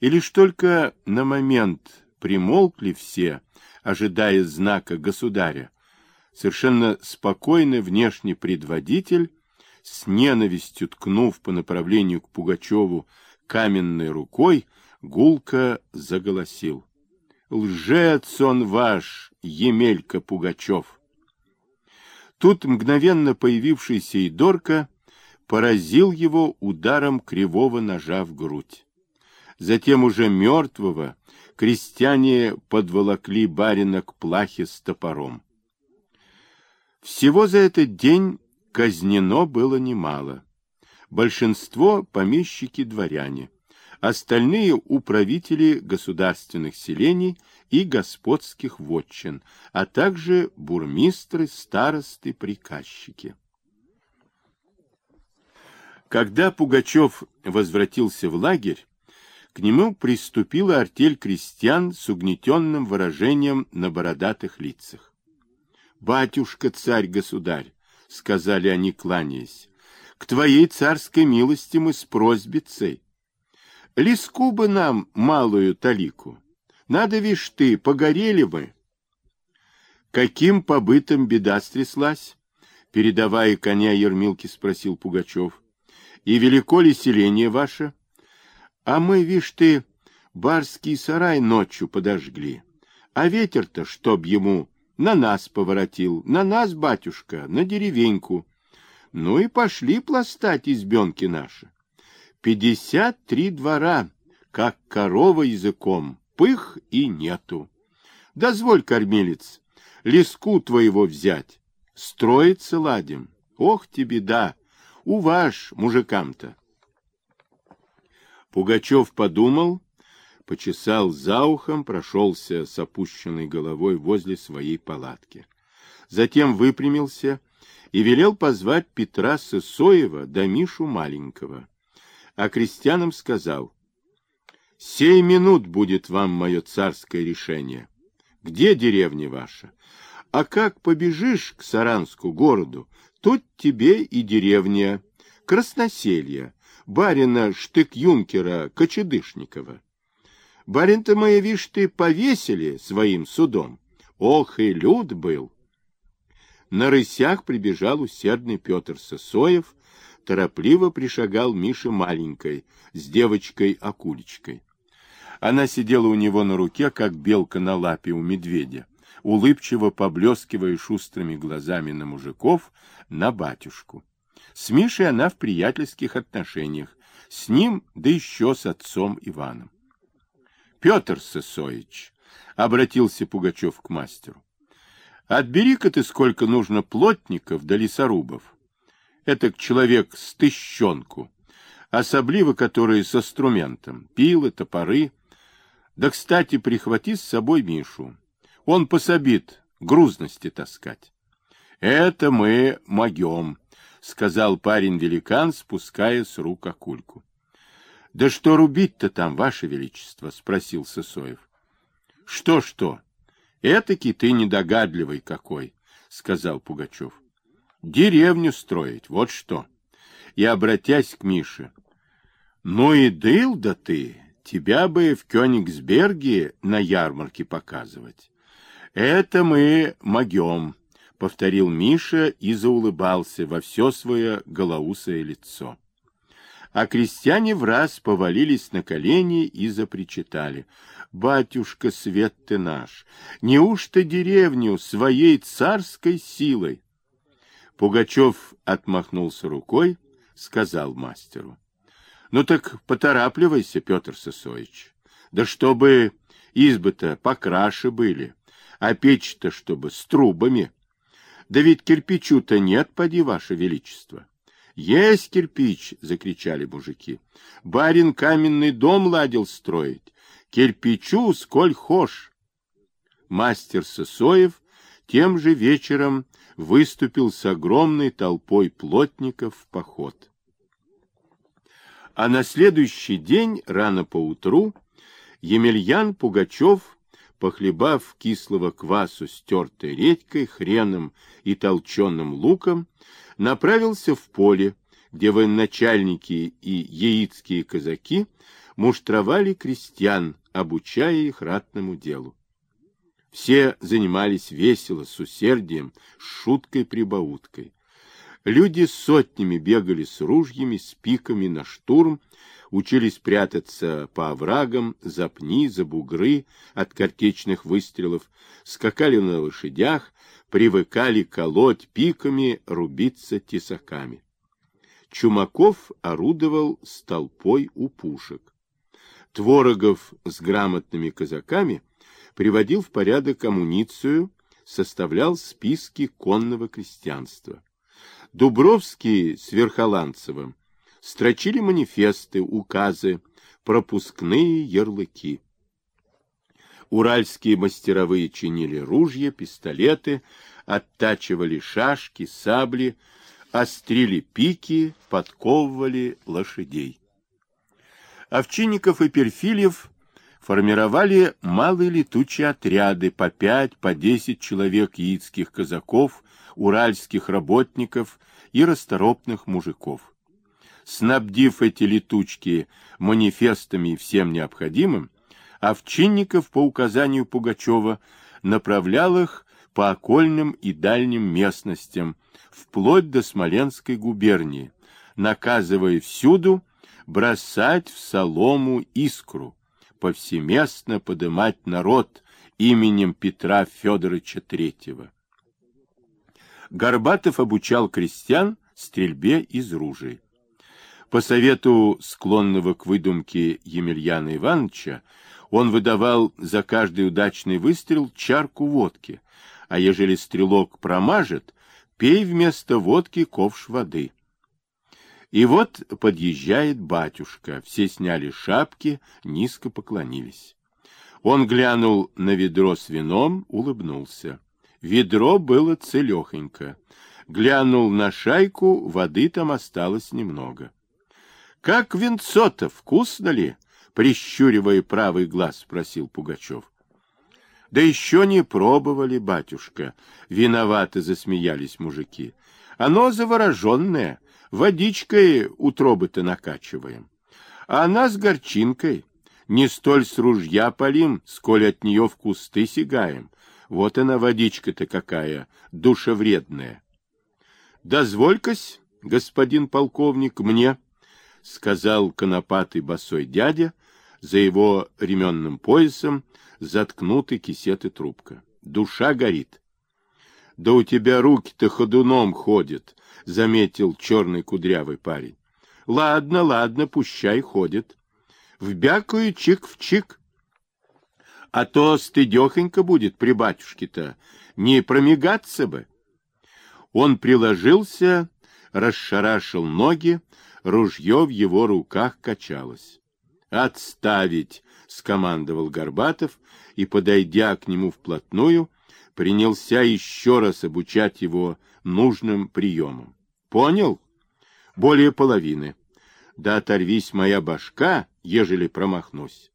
И лишь только на момент примолкли все, ожидая знака государя, совершенно спокойный внешний предводитель, с ненавистью ткнув по направлению к Пугачеву каменной рукой, гулко заголосил. «Лжец он ваш, Емелька Пугачев!» Тут мгновенно появившийся Идорка поразил его ударом кривого ножа в грудь. Затем уже мертвого крестьяне подволокли барина к плахе с топором. Всего за этот день казнено было немало. Большинство — помещики-дворяне, остальные — управители государственных селений и господских вотчин, а также бурмистры, старосты, приказчики. Когда Пугачев возвратился в лагерь, к нему приступила артель крестьян с угнетенным выражением на бородатых лицах. «Батюшка, царь-государь!» — сказали они, кланяясь. «К твоей царской милости мы с просьбицей. Лиску бы нам малую талику. Надо, вишь ты, погорели мы». «Каким побытом беда стряслась?» Передавая коня Ермилке, спросил Пугачев. «И велико ли селение ваше?» А мы, вишь ты, барский сарай ночью подожгли. А ветер-то, чтоб ему, на нас поворотил, на нас, батюшка, на деревеньку. Ну и пошли пластать избенки наши. Пятьдесят три двора, как корова языком, пых и нету. Дозволь, кормилец, леску твоего взять, строиться ладим. Ох тебе да, уваж мужикам-то. Пугачев подумал, почесал за ухом, прошелся с опущенной головой возле своей палатки. Затем выпрямился и велел позвать Петра Сысоева да Мишу Маленького. А крестьянам сказал, «Сей минут будет вам мое царское решение. Где деревня ваша? А как побежишь к Саранску городу, тут тебе и деревня Красноселье, барина штык-юнкера Кочедышникова. Барин-то моя, вишь ты, повесили своим судом. Ох, и люд был! На рысях прибежал усердный Петр Сосоев, торопливо пришагал Миша маленькой, с девочкой-акулечкой. Она сидела у него на руке, как белка на лапе у медведя, улыбчиво поблескивая шустрыми глазами на мужиков, на батюшку. С Мишей она в приятельских отношениях, с ним, да еще с отцом Иваном. — Петр Сысоич, — обратился Пугачев к мастеру, — отбери-ка ты сколько нужно плотников да лесорубов. Это человек с тыщенку, особливо которые с инструментом, пилы, топоры. Да, кстати, прихвати с собой Мишу. Он пособит грузности таскать. Это мы могем, — сказал парень-великан, спуская с рук акульку. — Да что рубить-то там, ваше величество? — спросил Сысоев. — Что-что? Этакий ты недогадливый какой, — сказал Пугачев. — Деревню строить, вот что. И, обратясь к Мише, — Ну и дыл да ты, тебя бы в Кёнигсберге на ярмарке показывать. Это мы могем. — повторил Миша и заулыбался во все свое голоусое лицо. А крестьяне в раз повалились на колени и запричитали. «Батюшка, свет ты наш! Неужто деревню своей царской силой?» Пугачев отмахнулся рукой, сказал мастеру. «Ну так поторапливайся, Петр Сысоич. Да чтобы избы-то покраше были, а печь-то чтобы с трубами». Да ведь кирпичу-то нет, поди, ваше величество. Есть кирпич, закричали мужики. Барин каменный дом ладил строить. Кирпичу сколь хошь. Мастер Сысоев тем же вечером выступил с огромной толпой плотников в поход. А на следующий день, рано поутру, Емельян Пугачев похлебав кислого квасу с тертой редькой, хреном и толченым луком, направился в поле, где военачальники и яицкие казаки муштровали крестьян, обучая их ратному делу. Все занимались весело, с усердием, с шуткой-прибауткой. Люди сотнями бегали с ружьями, с пиками на штурм, учились прятаться по оврагам, за пни, за бугры от картечных выстрелов, скакали на лошадях, привыкали колоть пиками, рубиться тесаками. Чумаков орудовал столпой у пушек. Творогов с грамотными казаками приводил в порядок амуницию, составлял списки конного крестьянства. Дубровский с Верхоланцевым строчили манифесты, указы, пропускные ярлыки. Уральские мастеровые чинили ружья, пистолеты, оттачивали шашки, сабли, острили пики, подковывали лошадей. Овчинников и Перфильев формировали малые летучие отряды по пять, по десять человек яицких казаков, уральских работников и расторопных мужиков. Снабдив эти летучки манифестами и всем необходимым, Овчинников по указанию Пугачева направлял их по окольным и дальним местностям, вплоть до Смоленской губернии, наказывая всюду бросать в солому искру, повсеместно подымать народ именем Петра Федоровича Третьего. Горбатов обучал крестьян стрельбе из ружей. По совету склонного к выдумке Емельяна Ивановича, он выдавал за каждый удачный выстрел чарку водки, а ежели стрелок промажет, пей вместо водки ковш воды. И вот подъезжает батюшка, все сняли шапки, низко поклонились. Он глянул на ведро с вином, улыбнулся. Ведро было целехонько. Глянул на шайку, воды там осталось немного. — Как венцо-то, вкусно ли? — прищуривая правый глаз, спросил Пугачев. — Да еще не пробовали, батюшка. Виновато засмеялись мужики. — Оно завороженное водичкой утробы-то накачиваем. А она с горчинкой. Не столь с ружья полим, сколь от нее в кусты сигаем. Вот она водичка-то какая, душевредная. Дозволь-кась, господин полковник, мне, — сказал конопатый босой дядя, за его ременным поясом заткнуты кисет и трубка. Душа горит. Да у тебя руки-то ходуном ходят, — заметил черный кудрявый парень. — Ладно, ладно, пущай ходит. Вбякаю чик в чик. А то стыдехонько будет при батюшке-то, не промигаться бы. Он приложился, расшарашил ноги, ружье в его руках качалось. «Отставить!» — скомандовал Горбатов и, подойдя к нему вплотную, принялся еще раз обучать его нужным приемам. Понял? Более половины. Да оторвись моя башка, ежели промахнусь.